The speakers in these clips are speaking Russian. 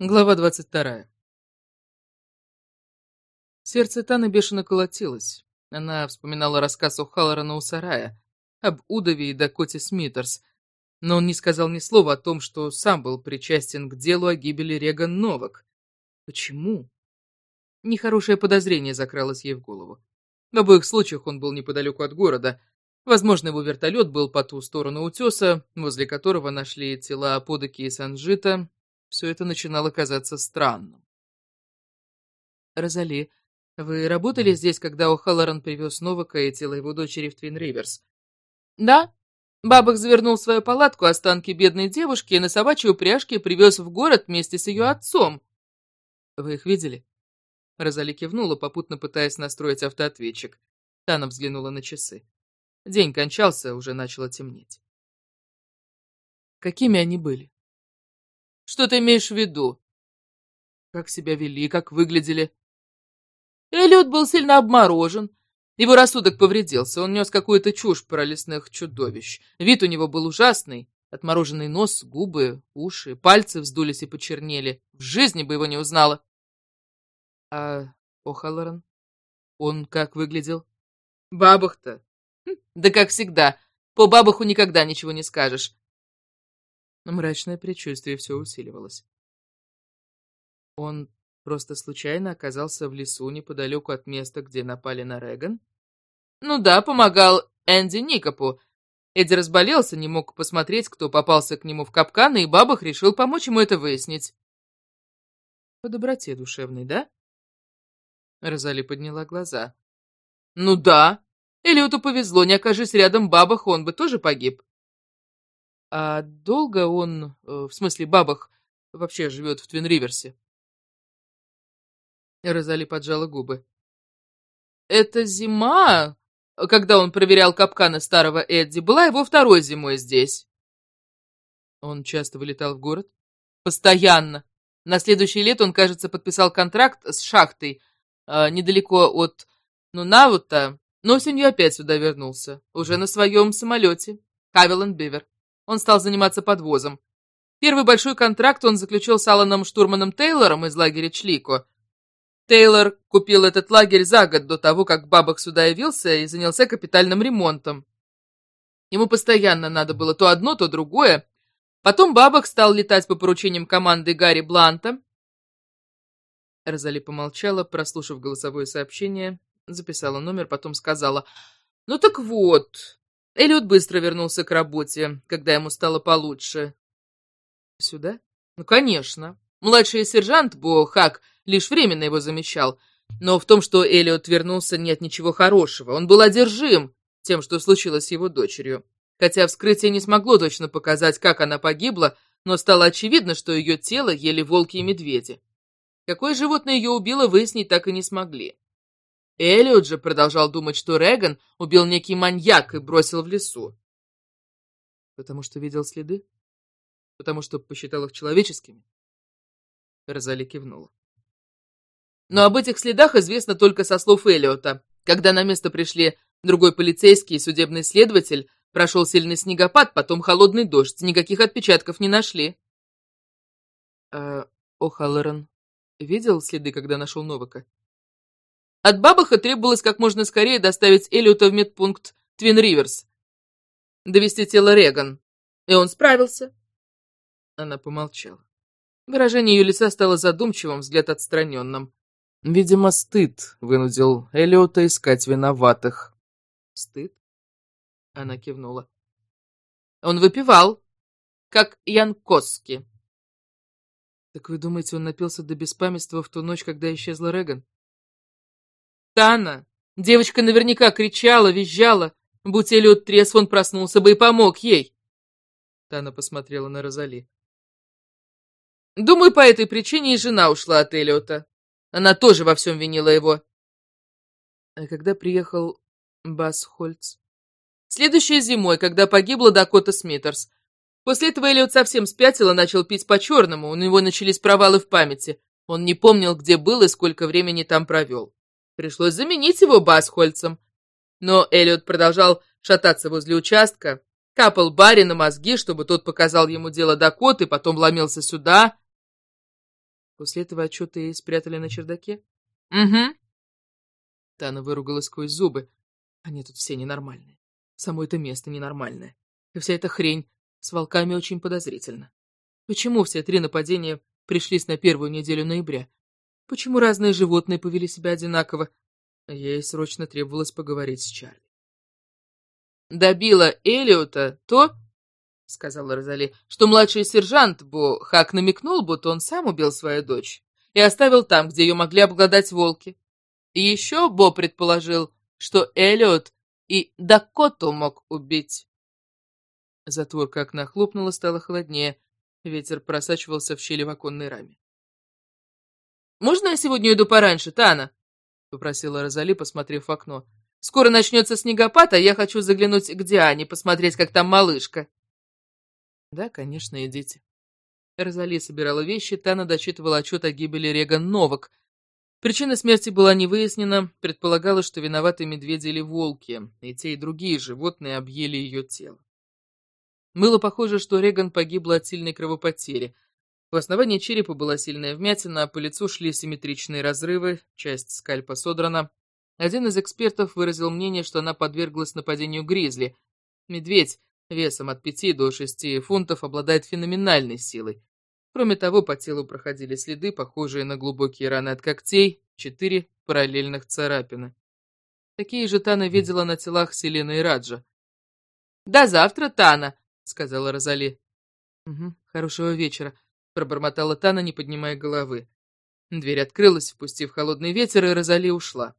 Глава двадцать вторая. Сердце Таны бешено колотилось. Она вспоминала рассказ О'Халлорана у сарая об Удове и Дакоте Смитерс, но он не сказал ни слова о том, что сам был причастен к делу о гибели Реган Новак. Почему? Нехорошее подозрение закралось ей в голову. В обоих случаях он был неподалеку от города. Возможно, его вертолет был по ту сторону утеса, возле которого нашли тела Аподоки и Санжита, все это начинало казаться странным. «Розали, вы работали здесь, когда О'Халлоран привез Новака и тело его дочери в Твин Риверс?» «Да. Бабах завернул в свою палатку останки бедной девушки и на собачьей упряжке привез в город вместе с ее отцом». «Вы их видели?» Розали кивнула, попутно пытаясь настроить автоответчик. Тана взглянула на часы. День кончался, уже начало темнеть. Какими они были? Что ты имеешь в виду? Как себя вели, как выглядели? Эллиот был сильно обморожен. Его рассудок повредился, он нес какую-то чушь про лесных чудовищ. Вид у него был ужасный. Отмороженный нос, губы, уши, пальцы вздулись и почернели. В жизни бы его не узнала. А О'Халлоран? Он как выглядел? Бабах-то? Хм, да как всегда. По бабаху никогда ничего не скажешь. Мрачное предчувствие все усиливалось. Он просто случайно оказался в лесу неподалеку от места, где напали на Реган? Ну да, помогал Энди Никопу. Эдди разболелся, не мог посмотреть, кто попался к нему в капкан, и Бабах решил помочь ему это выяснить. По доброте душевной, да? Розали подняла глаза. Ну да. Элиоту повезло, не окажись рядом Бабах, он бы тоже погиб. А долго он, э, в смысле Бабах, вообще живет в Твин-Риверсе? Розали поджала губы. Это зима, когда он проверял капканы старого Эдди, была его второй зимой здесь. Он часто вылетал в город? Постоянно. На следующее лето он, кажется, подписал контракт с шахтой э, недалеко от Нунавута, но осенью опять сюда вернулся, уже на своем самолете, Хавиланд Бивер он стал заниматься подвозом. Первый большой контракт он заключил с Аланом Штурманом Тейлором из лагеря Члико. Тейлор купил этот лагерь за год до того, как Бабах сюда явился и занялся капитальным ремонтом. Ему постоянно надо было то одно, то другое. Потом Бабах стал летать по поручениям команды Гарри Бланта. Розали помолчала, прослушав голосовое сообщение, записала номер, потом сказала, «Ну так вот, Эллиот быстро вернулся к работе, когда ему стало получше. Сюда? Ну, конечно. Младший сержант Бо Хак лишь временно его замечал. Но в том, что Эллиот вернулся, нет ничего хорошего. Он был одержим тем, что случилось с его дочерью. Хотя вскрытие не смогло точно показать, как она погибла, но стало очевидно, что ее тело ели волки и медведи. Какое животное ее убило, выяснить так и не смогли. Эллиот же продолжал думать, что Реган убил некий маньяк и бросил в лесу. Потому что видел следы? Потому что посчитал их человеческими? Розали кивнула. Но об этих следах известно только со слов Эллиота. Когда на место пришли другой полицейский и судебный следователь, прошел сильный снегопад, потом холодный дождь. Никаких отпечатков не нашли. А О'Халлоран видел следы, когда нашел Новака? От Бабаха требовалось как можно скорее доставить Эллиота в медпункт Твин Риверс. Довести тело Реган. И он справился. Она помолчала. Выражение ее лица стало задумчивым, взгляд отстраненным. Видимо, стыд вынудил Эллиота искать виноватых. Стыд? Она кивнула. Он выпивал, как Ян Коски. Так вы думаете, он напился до беспамятства в ту ночь, когда исчезла Реган? Тана. Девочка наверняка кричала, визжала. Будь Эллиот трезв, он проснулся бы и помог ей. Тана посмотрела на Розали. Думаю, по этой причине и жена ушла от Эллиота. Она тоже во всем винила его. А когда приехал Бас Хольц? Следующей зимой, когда погибла Дакота Смитерс. После этого Эллиот совсем спятил и начал пить по-черному. У него начались провалы в памяти. Он не помнил, где был и сколько времени там провел. Пришлось заменить его Басхольцем. Но Эллиот продолжал шататься возле участка, капал Барри на мозги, чтобы тот показал ему дело Дакоты, потом ломился сюда. После этого отчеты спрятали на чердаке? Угу. Тана выругалась сквозь зубы. Они тут все ненормальные. Само это место ненормальное. И вся эта хрень с волками очень подозрительно. Почему все три нападения пришлись на первую неделю ноября? Почему разные животные повели себя одинаково? Ей срочно требовалось поговорить с Чарли. «Добила Элиота то, — сказала Розали, — что младший сержант Бо Хак намекнул, будто он сам убил свою дочь и оставил там, где ее могли обглодать волки. И еще Бо предположил, что Элиот и Дакоту мог убить. Затворка окна хлопнула, стало холоднее. Ветер просачивался в щели в оконной раме. «Можно я сегодня иду пораньше, Тана?» — попросила Розали, посмотрев в окно. «Скоро начнется снегопад, а я хочу заглянуть к Диане, посмотреть, как там малышка». «Да, конечно, идите». Розали собирала вещи, Тана дочитывала отчет о гибели Реган Новак. Причина смерти была не выяснена, предполагалось, что виноваты медведи или волки, и те, и другие животные объели ее тело. Было похоже, что Реган погибла от сильной кровопотери — в основании черепа была сильная вмятина, по лицу шли симметричные разрывы, часть скальпа содрана. Один из экспертов выразил мнение, что она подверглась нападению гризли. Медведь весом от 5 до 6 фунтов обладает феноменальной силой. Кроме того, по телу проходили следы, похожие на глубокие раны от когтей, четыре параллельных царапины. Такие же Тана видела на телах Селены и Раджа. «До завтра, Тана!» — сказала Розали. «Угу, хорошего вечера», пробормотала Тана, не поднимая головы. Дверь открылась, впустив холодный ветер, и Розали ушла.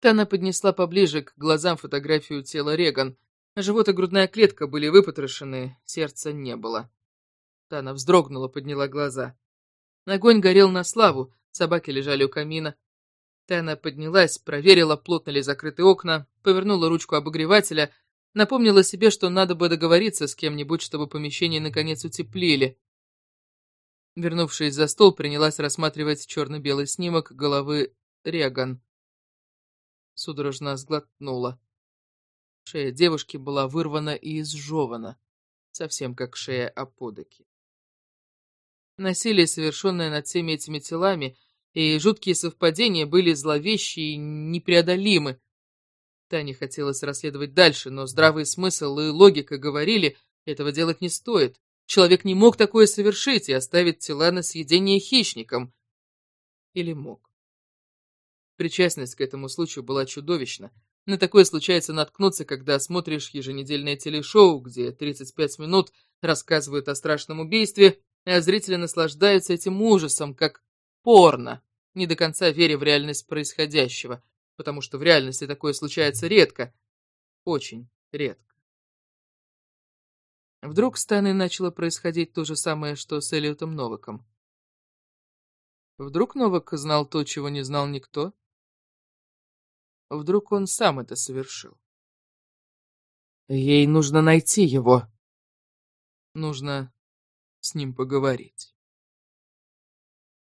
Тана поднесла поближе к глазам фотографию тела Реган. Живот и грудная клетка были выпотрошены, сердца не было. Тана вздрогнула, подняла глаза. Огонь горел на славу, собаки лежали у камина. Тана поднялась, проверила, плотно ли закрыты окна, повернула ручку обогревателя — Напомнила себе, что надо бы договориться с кем-нибудь, чтобы помещение наконец утеплили. Вернувшись за стол, принялась рассматривать черно-белый снимок головы Реган. Судорожно сглотнула. Шея девушки была вырвана и изжевана, совсем как шея Аподоки. Насилие, совершенное над всеми этими телами, и жуткие совпадения были зловещие и непреодолимы, Тане хотелось расследовать дальше, но здравый смысл и логика говорили, этого делать не стоит. Человек не мог такое совершить и оставить тела на съедение хищникам. Или мог. Причастность к этому случаю была чудовищна. На такое случается наткнуться, когда смотришь еженедельное телешоу, где 35 минут рассказывают о страшном убийстве, а зрители наслаждаются этим ужасом, как порно, не до конца веря в реальность происходящего потому что в реальности такое случается редко, очень редко. Вдруг с Таной начало происходить то же самое, что с Элиотом Новаком. Вдруг Новак знал то, чего не знал никто? Вдруг он сам это совершил? Ей нужно найти его. Нужно с ним поговорить.